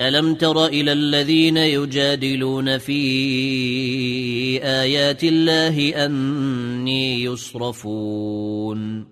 ألم تر إلى الذين يجادلون في آيات الله أني يصرفون